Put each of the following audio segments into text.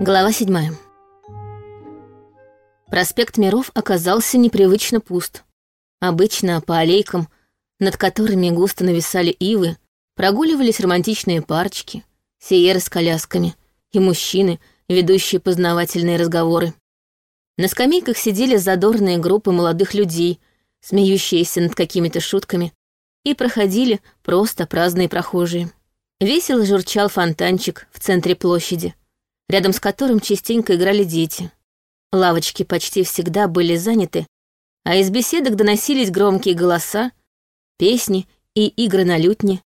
Глава седьмая. Проспект Миров оказался непривычно пуст. Обычно по аллейкам, над которыми густо нависали ивы, прогуливались романтичные парочки, сиеры с колясками и мужчины, ведущие познавательные разговоры. На скамейках сидели задорные группы молодых людей, смеющиеся над какими-то шутками, и проходили просто праздные прохожие. Весело журчал фонтанчик в центре площади, рядом с которым частенько играли дети. Лавочки почти всегда были заняты, а из беседок доносились громкие голоса, песни и игры на лютне,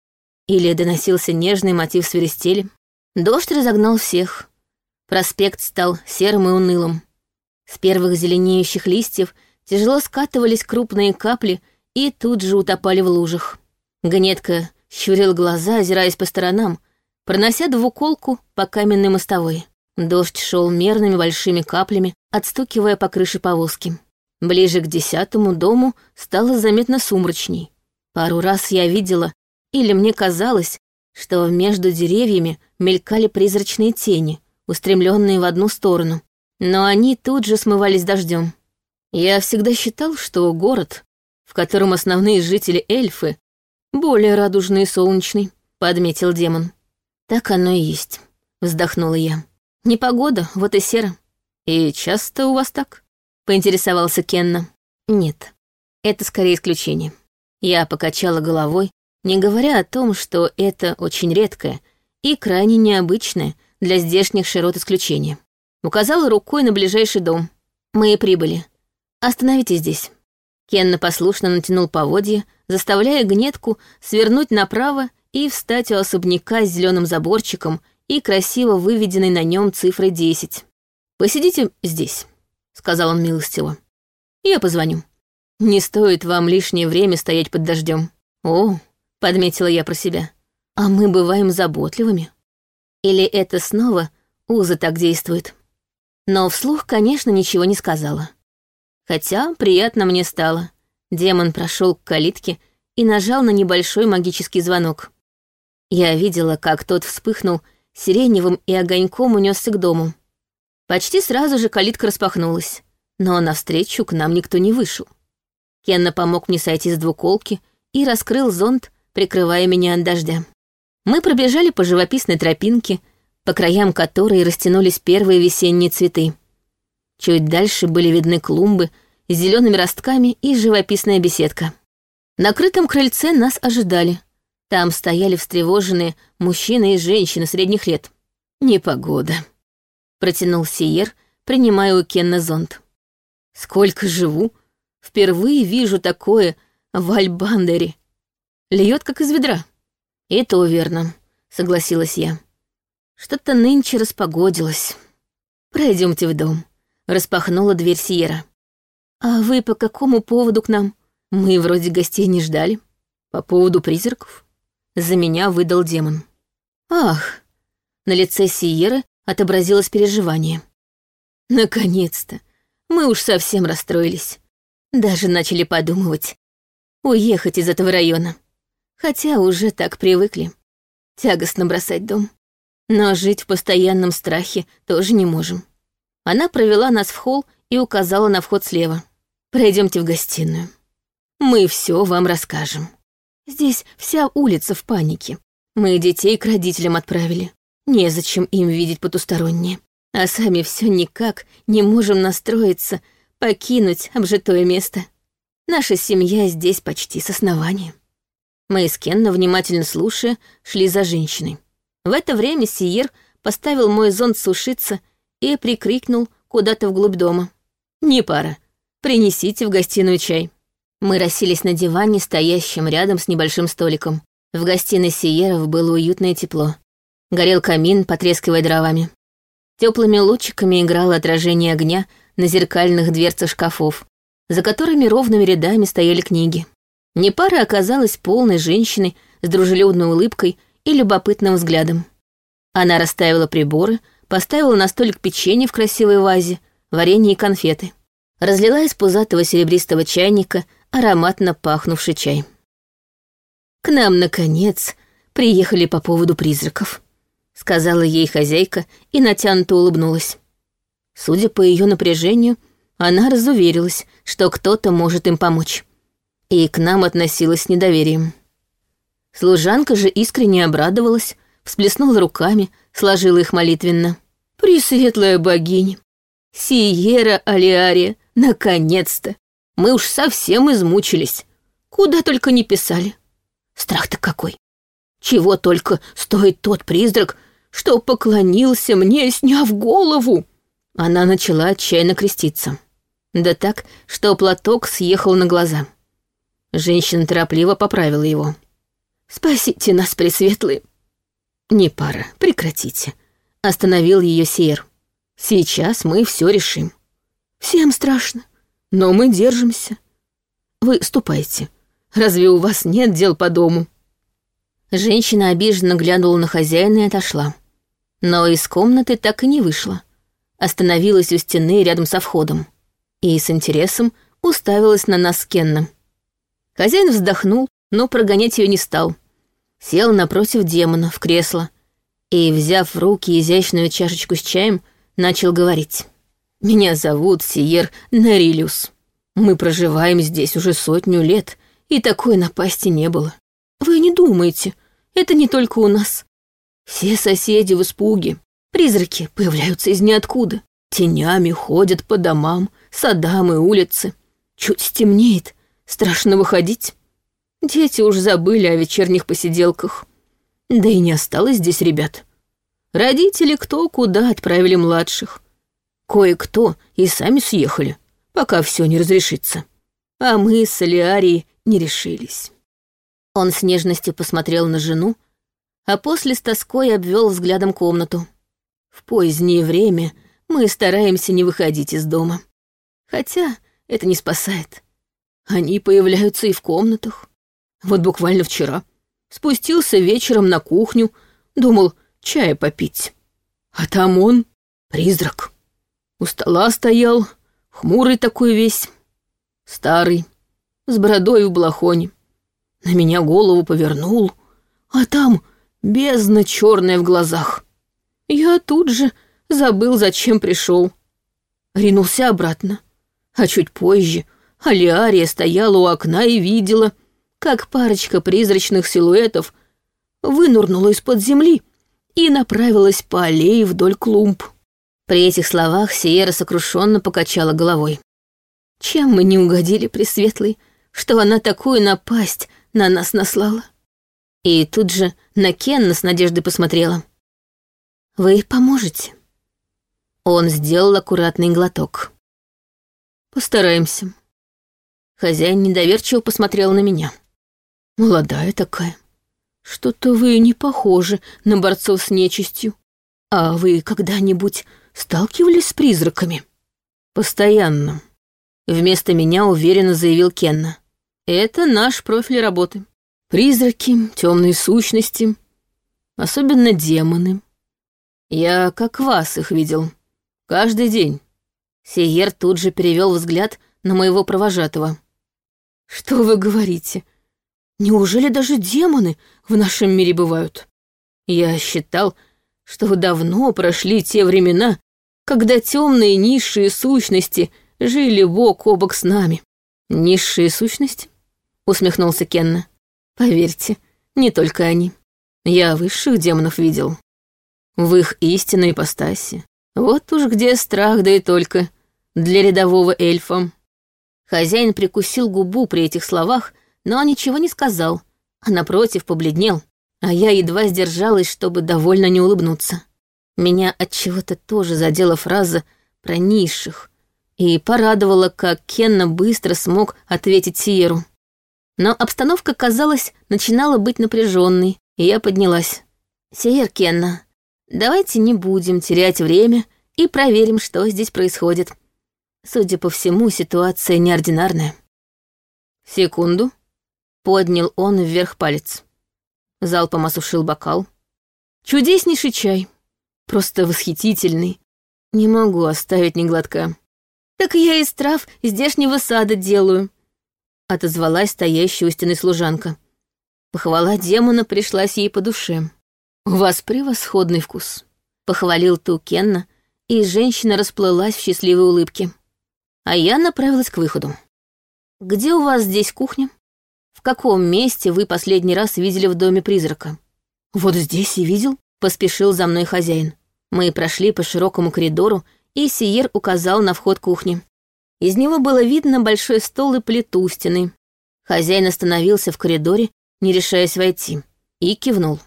или доносился нежный мотив свиристели. Дождь разогнал всех. Проспект стал серым и унылым. С первых зеленеющих листьев тяжело скатывались крупные капли и тут же утопали в лужах. Гнетка щурил глаза, озираясь по сторонам, пронося двуколку по каменной мостовой. Дождь шел мерными большими каплями, отстукивая по крыше повозки. Ближе к десятому дому стало заметно сумрачней. Пару раз я видела, или мне казалось, что между деревьями мелькали призрачные тени, устремленные в одну сторону, но они тут же смывались дождем. Я всегда считал, что город, в котором основные жители эльфы, более радужный и солнечный, подметил демон. Так оно и есть, вздохнула я. Непогода, вот и серо. И часто у вас так? Поинтересовался Кенна. Нет, это скорее исключение. Я покачала головой, не говоря о том, что это очень редкое и крайне необычное для здешних широт исключение. Указала рукой на ближайший дом. Мы и прибыли. Остановитесь здесь. Кенна послушно натянул поводья, заставляя гнетку свернуть направо и встать у особняка с зеленым заборчиком и красиво выведенной на нем цифрой 10. «Посидите здесь», — сказал он милостиво. «Я позвоню. Не стоит вам лишнее время стоять под дождем. «О», — подметила я про себя, — «а мы бываем заботливыми». Или это снова Уза так действует? Но вслух, конечно, ничего не сказала. Хотя приятно мне стало. Демон прошел к калитке и нажал на небольшой магический звонок. Я видела, как тот вспыхнул сиреневым и огоньком унесся к дому. Почти сразу же калитка распахнулась, но навстречу к нам никто не вышел. Кенна помог мне сойти с двуколки и раскрыл зонт, прикрывая меня от дождя. Мы пробежали по живописной тропинке, по краям которой растянулись первые весенние цветы. Чуть дальше были видны клумбы с зелеными ростками и живописная беседка. На крытом крыльце нас ожидали. Там стояли встревоженные мужчины и женщины средних лет. «Непогода», — протянул Сиер, принимая у Кенна зонт. «Сколько живу, впервые вижу такое в Альбандере. Льет как из ведра». «И то верно», — согласилась я. Что-то нынче распогодилось. Пройдемте в дом. Распахнула дверь Сиера. А вы по какому поводу к нам? Мы вроде гостей не ждали. По поводу призраков. За меня выдал демон. Ах! На лице Сиеры отобразилось переживание. Наконец-то! Мы уж совсем расстроились. Даже начали подумывать уехать из этого района. Хотя уже так привыкли. Тягостно бросать дом. Но жить в постоянном страхе тоже не можем. Она провела нас в холл и указала на вход слева. Пройдемте в гостиную. Мы все вам расскажем. Здесь вся улица в панике. Мы детей к родителям отправили. Незачем им видеть потустороннее. А сами все никак не можем настроиться, покинуть обжитое место. Наша семья здесь почти с основания. Мы с Кенна, внимательно слушая, шли за женщиной. В это время Сиер поставил мой зонт сушиться и прикрикнул куда-то вглубь дома. «Не пара. Принесите в гостиную чай». Мы расселись на диване, стоящем рядом с небольшим столиком. В гостиной Сиеров было уютное тепло. Горел камин, потрескивая дровами. Теплыми лучиками играло отражение огня на зеркальных дверцах шкафов, за которыми ровными рядами стояли книги. Непара оказалась полной женщиной с дружелюбной улыбкой и любопытным взглядом. Она расставила приборы, поставила на столик печенье в красивой вазе, варенье и конфеты. Разлила из пузатого серебристого чайника ароматно пахнувший чай. К нам, наконец, приехали по поводу призраков. сказала ей хозяйка и натянуто улыбнулась. Судя по ее напряжению, она разуверилась, что кто-то может им помочь. И к нам относилась с недоверием. Служанка же искренне обрадовалась, всплеснула руками, сложила их молитвенно. «Пресветлая богиня! Сиера Алиария, наконец-то! Мы уж совсем измучились. Куда только не писали. Страх-то какой! Чего только стоит тот призрак, что поклонился мне, сняв голову!» Она начала отчаянно креститься. Да так, что платок съехал на глаза. Женщина торопливо поправила его. «Спасите нас, Пресветлые!» «Не пара, прекратите», — остановил ее Сиер. «Сейчас мы все решим. Всем страшно, но мы держимся. Вы ступайте. Разве у вас нет дел по дому?» Женщина обиженно глянула на хозяина и отошла. Но из комнаты так и не вышла. Остановилась у стены рядом со входом. И с интересом уставилась на нас с. Хозяин вздохнул, но прогонять ее не стал. Сел напротив демона в кресло и, взяв в руки изящную чашечку с чаем, начал говорить. «Меня зовут Сиер Нарилиус. Мы проживаем здесь уже сотню лет, и такой напасти не было. Вы не думайте, это не только у нас. Все соседи в испуге. Призраки появляются из ниоткуда. Тенями ходят по домам, садам и улице. Чуть стемнеет, страшно выходить. Дети уж забыли о вечерних посиделках. Да и не осталось здесь ребят. Родители кто куда отправили младших. Кое-кто и сами съехали, пока все не разрешится. А мы с Алиарией не решились. Он с нежностью посмотрел на жену, а после с тоской обвел взглядом комнату. В позднее время мы стараемся не выходить из дома. Хотя это не спасает. Они появляются и в комнатах. Вот буквально вчера. Спустился вечером на кухню, думал чая попить. А там он, призрак. У стола стоял, хмурый такой весь, старый, с бородой в балахоне. На меня голову повернул, а там бездна черная в глазах. Я тут же забыл, зачем пришел. Ринулся обратно. А чуть позже Алиария стояла у окна и видела, как парочка призрачных силуэтов вынурнула из-под земли и направилась по аллее вдоль клумб. При этих словах Сиера сокрушенно покачала головой. Чем мы не угодили Пресветлой, что она такую напасть на нас наслала? И тут же на Кенна с надеждой посмотрела. «Вы поможете?» Он сделал аккуратный глоток. «Постараемся». Хозяин недоверчиво посмотрел на меня. «Молодая такая. Что-то вы не похожи на борцов с нечистью. А вы когда-нибудь сталкивались с призраками?» «Постоянно», — вместо меня уверенно заявил Кенна. «Это наш профиль работы. Призраки, темные сущности, особенно демоны. Я как вас их видел. Каждый день. Сиер тут же перевел взгляд на моего провожатого. Что вы говорите? Неужели даже демоны в нашем мире бывают? Я считал, что вы давно прошли те времена, когда темные низшие сущности жили бок о бок с нами. Низшие сущности? Усмехнулся Кенна. Поверьте, не только они. Я высших демонов видел в их истинной ипостаси. Вот уж где страх, да и только для рядового эльфа. Хозяин прикусил губу при этих словах, но ничего не сказал, а напротив побледнел, а я едва сдержалась, чтобы довольно не улыбнуться. Меня от чего-то тоже задела фраза про низших, и порадовала, как Кенна быстро смог ответить Сиеру. Но обстановка, казалось, начинала быть напряженной, и я поднялась. «Сиер Кенна, Давайте не будем терять время и проверим, что здесь происходит. Судя по всему, ситуация неординарная. Секунду. Поднял он вверх палец. Залпом осушил бокал. Чудеснейший чай. Просто восхитительный. Не могу оставить ни глотка. Так я из трав здешнего сада делаю. Отозвалась стоящая у стены служанка. Похвала демона пришлась ей по душе. «У вас превосходный вкус», — похвалил Ту Кенна, и женщина расплылась в счастливой улыбке. А я направилась к выходу. «Где у вас здесь кухня? В каком месте вы последний раз видели в доме призрака?» «Вот здесь и видел», — поспешил за мной хозяин. Мы прошли по широкому коридору, и Сиер указал на вход кухни. Из него было видно большой стол и плиту у стены. Хозяин остановился в коридоре, не решаясь войти, и кивнул.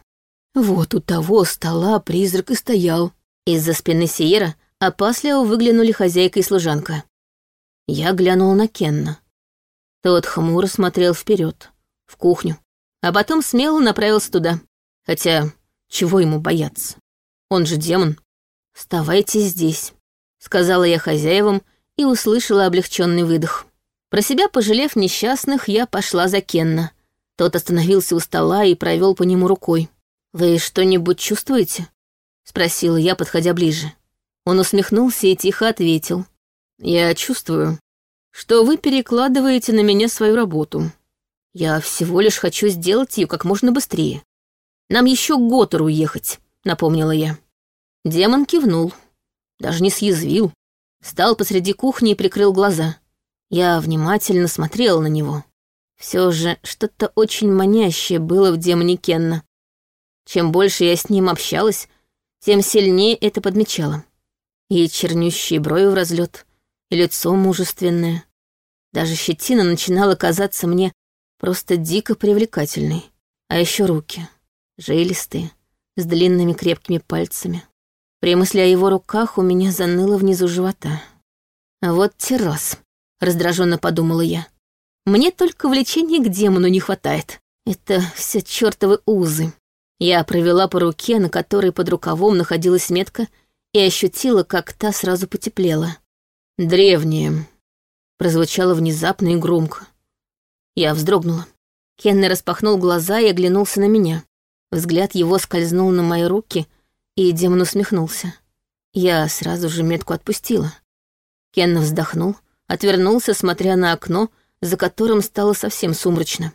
Вот у того стола призрак и стоял. Из-за спины Сиера опасливо выглянули хозяйка и служанка. Я глянул на Кенна. Тот хмуро смотрел вперед, в кухню, а потом смело направился туда. Хотя, чего ему бояться? Он же демон. «Вставайте здесь», — сказала я хозяевам и услышала облегченный выдох. Про себя пожалев несчастных, я пошла за Кенна. Тот остановился у стола и провел по нему рукой. «Вы что-нибудь чувствуете?» — спросила я, подходя ближе. Он усмехнулся и тихо ответил. «Я чувствую, что вы перекладываете на меня свою работу. Я всего лишь хочу сделать ее как можно быстрее. Нам еще к Готтеру уехать», — напомнила я. Демон кивнул, даже не съязвил. Встал посреди кухни и прикрыл глаза. Я внимательно смотрела на него. Все же что-то очень манящее было в демоне Кенна. Чем больше я с ним общалась, тем сильнее это подмечала. И чернющие брови в разлет, и лицо мужественное. Даже щетина начинала казаться мне просто дико привлекательной. А еще руки, жилистые, с длинными крепкими пальцами. При мысли о его руках у меня заныло внизу живота. Вот террас, раздраженно подумала я. Мне только влечения к демону не хватает. Это все чертовы узы. Я провела по руке, на которой под рукавом находилась метка, и ощутила, как та сразу потеплела. «Древняя», — прозвучало внезапно и громко. Я вздрогнула. Кенни распахнул глаза и оглянулся на меня. Взгляд его скользнул на мои руки, и демон усмехнулся. Я сразу же метку отпустила. Кенна вздохнул, отвернулся, смотря на окно, за которым стало совсем сумрачно.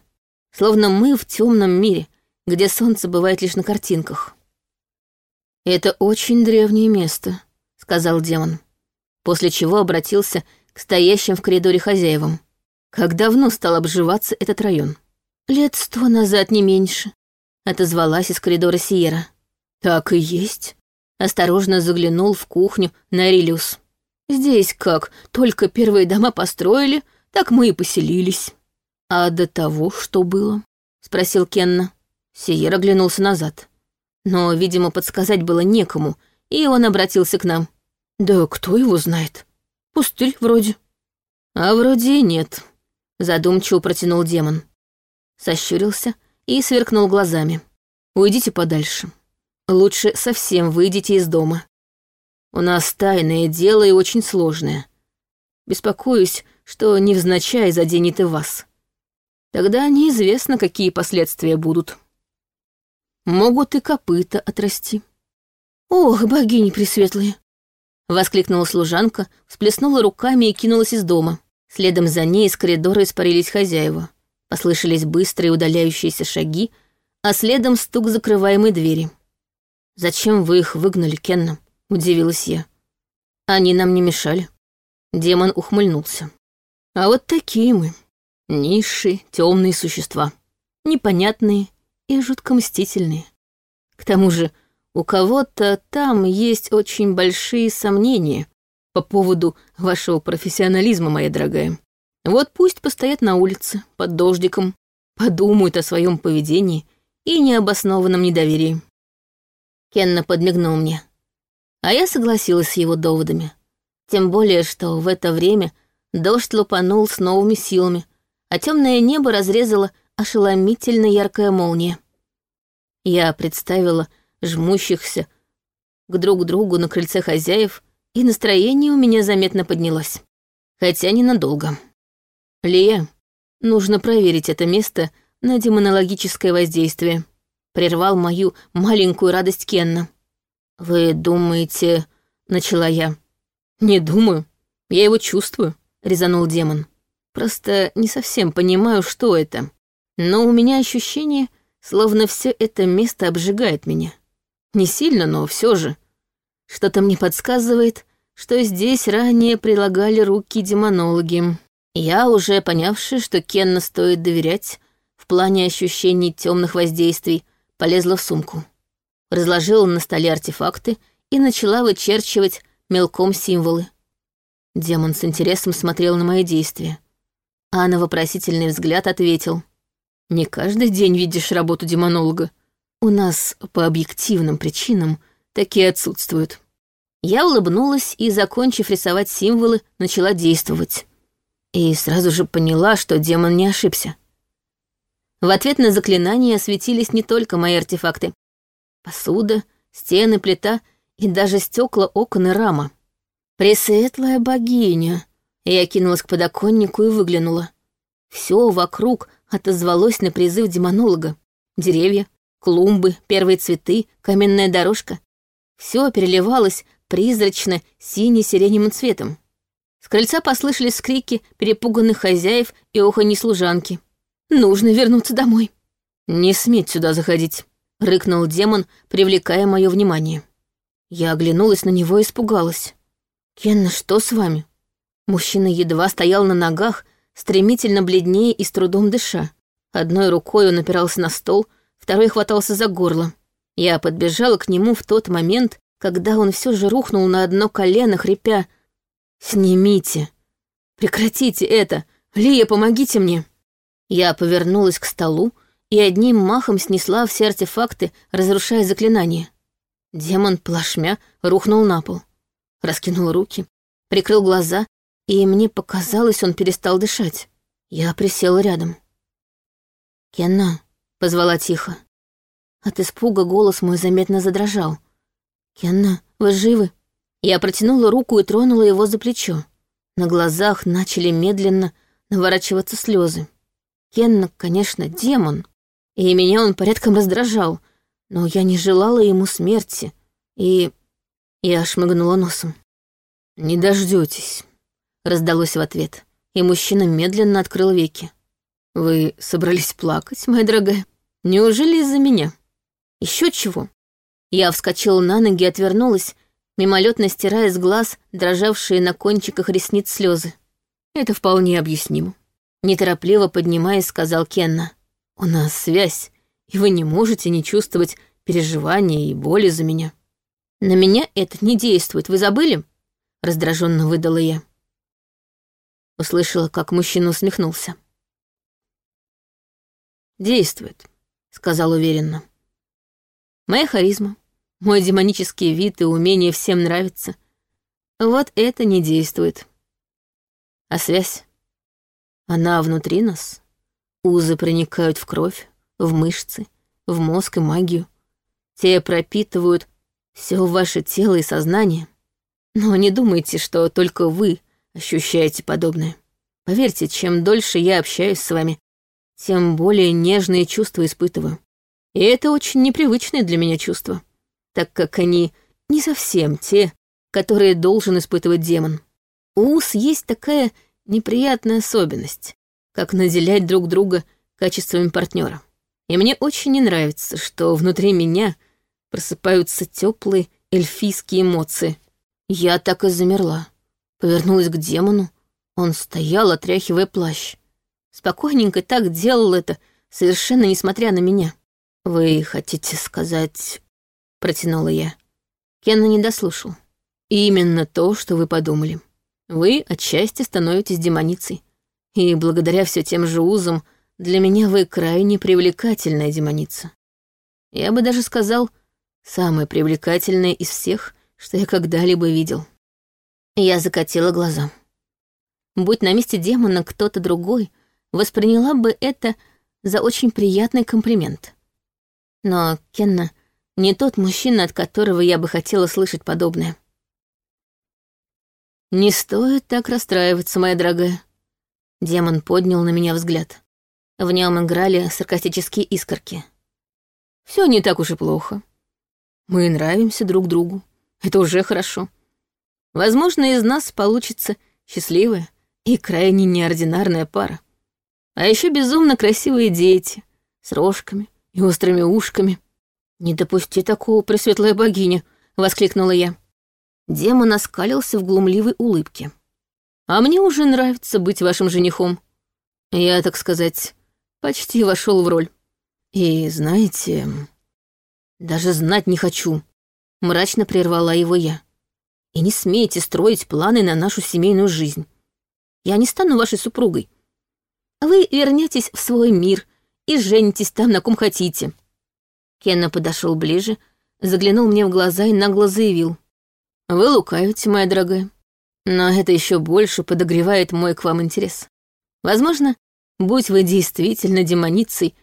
Словно мы в темном мире, где солнце бывает лишь на картинках. «Это очень древнее место», — сказал демон, после чего обратился к стоящим в коридоре хозяевам. «Как давно стал обживаться этот район?» «Лет сто назад, не меньше», — отозвалась из коридора Сиера. «Так и есть», — осторожно заглянул в кухню Нарилиус. «Здесь как, только первые дома построили, так мы и поселились». «А до того что было?» — спросил Кенна. Сиер оглянулся назад. Но, видимо, подсказать было некому, и он обратился к нам. «Да кто его знает? Пустырь вроде». «А вроде и нет», — задумчиво протянул демон. Сощурился и сверкнул глазами. «Уйдите подальше. Лучше совсем выйдите из дома. У нас тайное дело и очень сложное. Беспокоюсь, что невзначай заденет и вас. Тогда неизвестно, какие последствия будут» могут и копыта отрасти. «Ох, богини пресветлые!» — воскликнула служанка, всплеснула руками и кинулась из дома. Следом за ней из коридора испарились хозяева. Послышались быстрые удаляющиеся шаги, а следом стук закрываемой двери. «Зачем вы их выгнали, Кенна?» — удивилась я. «Они нам не мешали». Демон ухмыльнулся. «А вот такие мы. Низшие, темные существа. Непонятные, и жутко мстительные. К тому же у кого-то там есть очень большие сомнения по поводу вашего профессионализма, моя дорогая. Вот пусть постоят на улице, под дождиком, подумают о своем поведении и необоснованном недоверии. Кенна подмигнул мне. А я согласилась с его доводами. Тем более, что в это время дождь лупанул с новыми силами, а темное небо разрезало ошеломительно яркая молния. Я представила жмущихся к друг другу на крыльце хозяев, и настроение у меня заметно поднялось. Хотя ненадолго. «Лия, нужно проверить это место на демонологическое воздействие», прервал мою маленькую радость Кенна. «Вы думаете...» — начала я. «Не думаю. Я его чувствую», — резанул демон. «Просто не совсем понимаю, что это. Но у меня ощущение, словно все это место обжигает меня. Не сильно, но все же. Что-то мне подсказывает, что здесь ранее прилагали руки демонологи. Я, уже понявши, что Кенна стоит доверять, в плане ощущений темных воздействий, полезла в сумку. Разложила на столе артефакты и начала вычерчивать мелком символы. Демон с интересом смотрел на мои действия, а на вопросительный взгляд ответил. «Не каждый день видишь работу демонолога. У нас по объективным причинам такие отсутствуют». Я улыбнулась и, закончив рисовать символы, начала действовать. И сразу же поняла, что демон не ошибся. В ответ на заклинание светились не только мои артефакты. Посуда, стены, плита и даже стекла окон и рама. «Пресветлая богиня!» Я кинулась к подоконнику и выглянула. Все вокруг отозвалось на призыв демонолога. Деревья, клумбы, первые цветы, каменная дорожка. Все переливалось призрачно сине-сиреневым цветом. С крыльца послышались скрики перепуганных хозяев и оханье служанки. «Нужно вернуться домой». «Не сметь сюда заходить», — рыкнул демон, привлекая мое внимание. Я оглянулась на него и испугалась. «Кенна, что с вами?» Мужчина едва стоял на ногах, стремительно бледнее и с трудом дыша. Одной рукой он опирался на стол, второй хватался за горло. Я подбежала к нему в тот момент, когда он все же рухнул на одно колено, хрипя «Снимите! Прекратите это! Лия, помогите мне!» Я повернулась к столу и одним махом снесла все артефакты, разрушая заклинание. Демон плашмя рухнул на пол, раскинул руки, прикрыл глаза, и мне показалось, он перестал дышать. Я присела рядом. «Кенна», — позвала тихо. От испуга голос мой заметно задрожал. «Кенна, вы живы?» Я протянула руку и тронула его за плечо. На глазах начали медленно наворачиваться слезы. Кенна, конечно, демон, и меня он порядком раздражал, но я не желала ему смерти, и... Я шмыгнула носом. «Не дождетесь, раздалось в ответ, и мужчина медленно открыл веки. «Вы собрались плакать, моя дорогая? Неужели из-за меня? Еще чего?» Я вскочила на ноги и отвернулась, мимолетно стирая с глаз дрожавшие на кончиках ресниц слезы. Это вполне объяснимо. Неторопливо поднимаясь, сказал Кенна. «У нас связь, и вы не можете не чувствовать переживания и боли за меня». «На меня это не действует, вы забыли?» Раздраженно выдала я. Услышала, как мужчина усмехнулся. «Действует», — сказал уверенно. «Моя харизма, мой демонический вид и умение всем нравится. Вот это не действует. А связь? Она внутри нас. Узы проникают в кровь, в мышцы, в мозг и магию. Те пропитывают все ваше тело и сознание. Но не думайте, что только вы ощущаете подобное. Поверьте, чем дольше я общаюсь с вами, тем более нежные чувства испытываю. И это очень непривычные для меня чувства так как они не совсем те, которые должен испытывать демон. У ус есть такая неприятная особенность, как наделять друг друга качествами партнера. И мне очень не нравится, что внутри меня просыпаются теплые эльфийские эмоции. Я так и замерла. Повернулась к демону. Он стоял, отряхивая плащ. Спокойненько так делал это, совершенно несмотря на меня. «Вы хотите сказать, протянула я. Кенна не дослушал. именно то, что вы подумали. Вы отчасти становитесь демоницей. И благодаря все тем же узам, для меня вы крайне привлекательная демоница. Я бы даже сказал, самая привлекательная из всех, что я когда-либо видел. Я закатила глаза. Будь на месте демона кто-то другой, восприняла бы это за очень приятный комплимент. Но Кенна не тот мужчина, от которого я бы хотела слышать подобное. «Не стоит так расстраиваться, моя дорогая». Демон поднял на меня взгляд. В нем играли саркастические искорки. Все не так уж и плохо. Мы нравимся друг другу. Это уже хорошо. Возможно, из нас получится счастливая и крайне неординарная пара. А еще безумно красивые дети с рожками и острыми ушками. «Не допусти такого, пресветлая богиня!» — воскликнула я. Демон оскалился в глумливой улыбке. «А мне уже нравится быть вашим женихом. Я, так сказать, почти вошел в роль. И знаете, даже знать не хочу», — мрачно прервала его я. «И не смейте строить планы на нашу семейную жизнь. Я не стану вашей супругой. Вы вернетесь в свой мир и женитесь там, на ком хотите». Кенна подошел ближе, заглянул мне в глаза и нагло заявил. «Вы лукавите, моя дорогая. Но это еще больше подогревает мой к вам интерес. Возможно, будь вы действительно демоницей,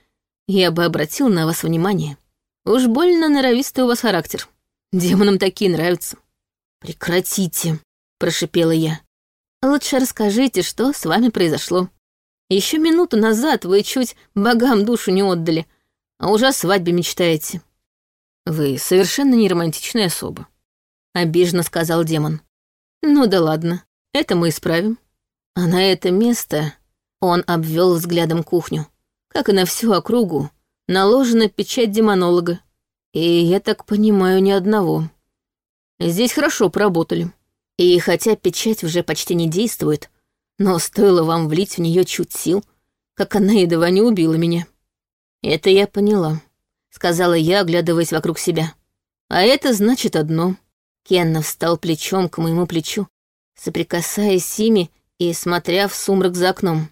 я бы обратил на вас внимание. Уж больно норовистый у вас характер. Демонам такие нравятся». «Прекратите», — прошипела я. «Лучше расскажите, что с вами произошло. Еще минуту назад вы чуть богам душу не отдали, а уже о свадьбе мечтаете». «Вы совершенно не романтичная особа», — обиженно сказал демон. «Ну да ладно, это мы исправим». А на это место он обвел взглядом кухню. Как и на всю округу, наложена печать демонолога. И, я так понимаю, ни одного. Здесь хорошо поработали. И хотя печать уже почти не действует, но стоило вам влить в нее чуть сил, как она едва не убила меня. Это я поняла, сказала я, оглядываясь вокруг себя. А это значит одно. Кенна встал плечом к моему плечу, соприкасаясь с ими и смотря в сумрак за окном.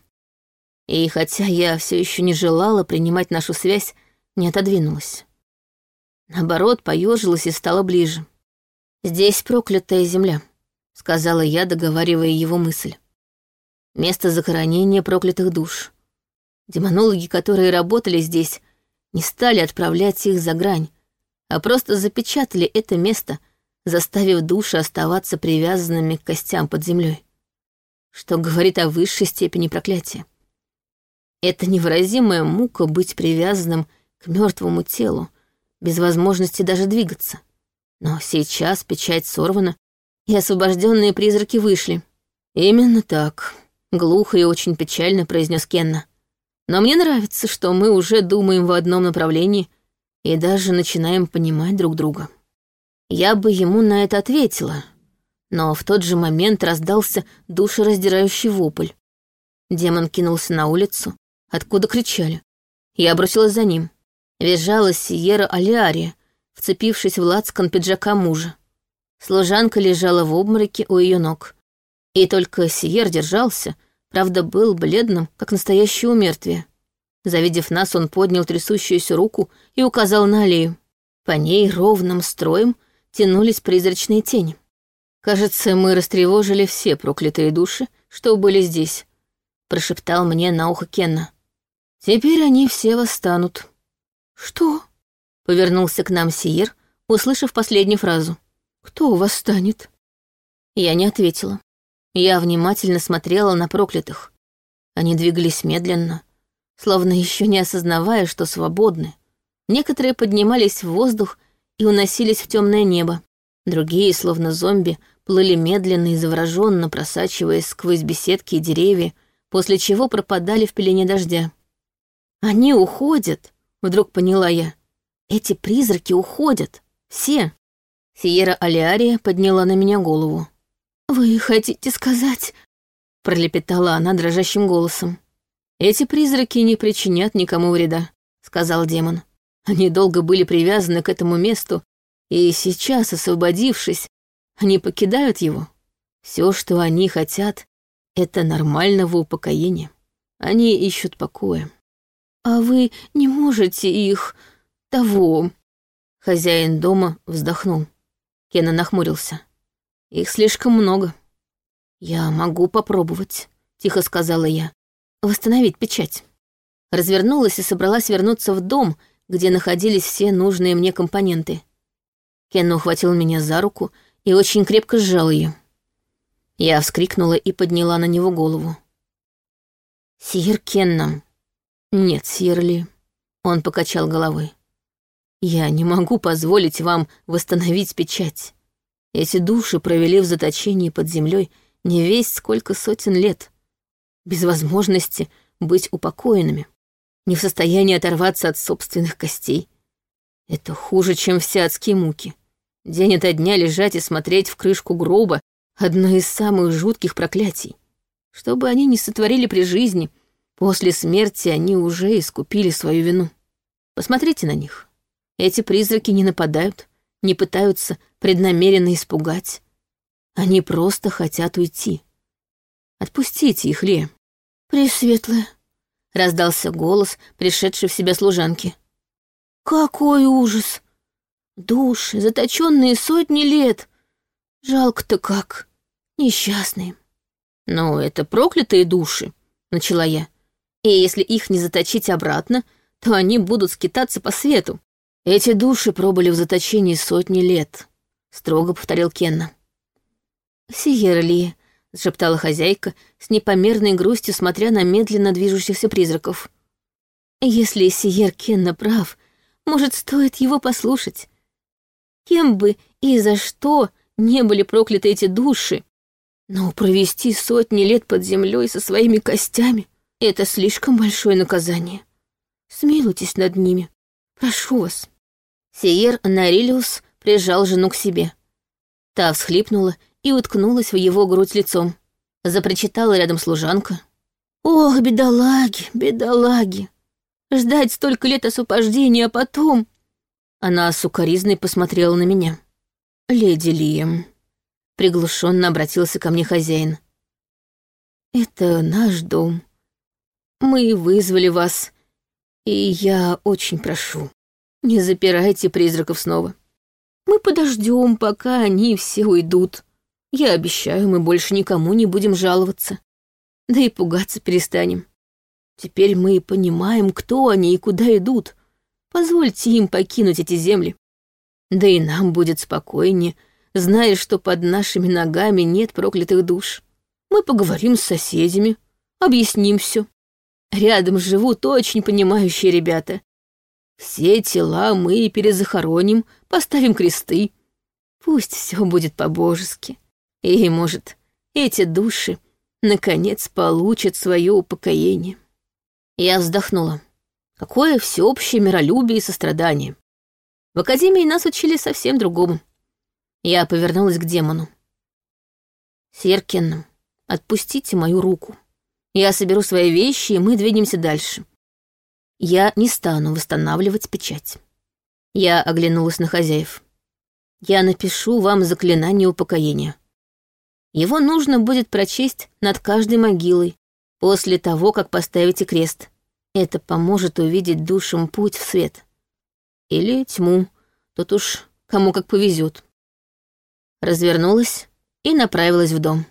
И хотя я все еще не желала принимать нашу связь, не отодвинулась. Наоборот, поежилась и стала ближе. «Здесь проклятая земля», — сказала я, договаривая его мысль. «Место захоронения проклятых душ. Демонологи, которые работали здесь, не стали отправлять их за грань, а просто запечатали это место, заставив души оставаться привязанными к костям под землей, что говорит о высшей степени проклятия. Это невыразимая мука быть привязанным к мертвому телу, без возможности даже двигаться. Но сейчас печать сорвана, и освобожденные призраки вышли. Именно так, глухо и очень печально произнес Кенна. Но мне нравится, что мы уже думаем в одном направлении и даже начинаем понимать друг друга. Я бы ему на это ответила, но в тот же момент раздался душераздирающий вопль. Демон кинулся на улицу, откуда кричали. Я бросилась за ним. Визжала Сиера Алиария, вцепившись в лацкан пиджака мужа. Служанка лежала в обмороке у ее ног. И только Сиер держался, правда, был бледным, как настоящее умертвие. Завидев нас, он поднял трясущуюся руку и указал на аллею. По ней ровным строем тянулись призрачные тени. Кажется, мы растревожили все проклятые души, что были здесь, прошептал мне на ухо Кенна. Теперь они все восстанут. Что? Повернулся к нам Сиер, услышав последнюю фразу. «Кто восстанет?» Я не ответила. Я внимательно смотрела на проклятых. Они двигались медленно, словно еще не осознавая, что свободны. Некоторые поднимались в воздух и уносились в темное небо. Другие, словно зомби, плыли медленно и завороженно, просачиваясь сквозь беседки и деревья, после чего пропадали в пелене дождя. «Они уходят!» — вдруг поняла я. Эти призраки уходят. Все. Сиера Алиария подняла на меня голову. «Вы хотите сказать...» — пролепетала она дрожащим голосом. «Эти призраки не причинят никому вреда», — сказал демон. «Они долго были привязаны к этому месту, и сейчас, освободившись, они покидают его. Все, что они хотят, — это нормального упокоения. Они ищут покоя». «А вы не можете их...» того». Хозяин дома вздохнул. Кена нахмурился. «Их слишком много». «Я могу попробовать», — тихо сказала я. «Восстановить печать». Развернулась и собралась вернуться в дом, где находились все нужные мне компоненты. Кенна ухватил меня за руку и очень крепко сжал ее. Я вскрикнула и подняла на него голову. «Сир Кенна». «Нет, Сирли». Он покачал головой. Я не могу позволить вам восстановить печать. Эти души провели в заточении под землей не весь сколько сотен лет, без возможности быть упокоенными, не в состоянии оторваться от собственных костей. Это хуже, чем все адские муки. День ото дня лежать и смотреть в крышку гроба — одно из самых жутких проклятий. Что бы они ни сотворили при жизни, после смерти они уже искупили свою вину. Посмотрите на них. Эти призраки не нападают, не пытаются преднамеренно испугать. Они просто хотят уйти. Отпустите их, Ле. Пресветлая, раздался голос, пришедший в себя служанки. Какой ужас! Души, заточенные сотни лет. Жалко-то как. Несчастные. Но это проклятые души, начала я. И если их не заточить обратно, то они будут скитаться по свету. Эти души пробыли в заточении сотни лет, строго повторил Кенна. Сиерли, зашептала хозяйка, с непомерной грустью смотря на медленно движущихся призраков. Если Сиер Кенна прав, может, стоит его послушать. Кем бы и за что не были прокляты эти души, но провести сотни лет под землей со своими костями — это слишком большое наказание. Смилуйтесь над ними. Прошу вас». Сиер Нарилиус прижал жену к себе. Та всхлипнула и уткнулась в его грудь лицом. Запричитала рядом служанка. «Ох, бедолаги, бедолаги! Ждать столько лет освобождения, а потом...» Она сукоризной посмотрела на меня. «Леди Лием», — приглушенно обратился ко мне хозяин. «Это наш дом. Мы вызвали вас и я очень прошу, не запирайте призраков снова. Мы подождем, пока они все уйдут. Я обещаю, мы больше никому не будем жаловаться. Да и пугаться перестанем. Теперь мы понимаем, кто они и куда идут. Позвольте им покинуть эти земли. Да и нам будет спокойнее, зная, что под нашими ногами нет проклятых душ. Мы поговорим с соседями, объясним все. Рядом живут очень понимающие ребята. Все тела мы перезахороним, поставим кресты. Пусть все будет по-божески. И, может, эти души наконец получат свое упокоение. Я вздохнула. Какое всеобщее миролюбие и сострадание. В академии нас учили совсем другому. Я повернулась к демону. Серкин, отпустите мою руку. Я соберу свои вещи, и мы двинемся дальше. Я не стану восстанавливать печать. Я оглянулась на хозяев. Я напишу вам заклинание упокоения. Его нужно будет прочесть над каждой могилой после того, как поставите крест. Это поможет увидеть душам путь в свет. Или тьму, тут уж кому как повезет. Развернулась и направилась в дом.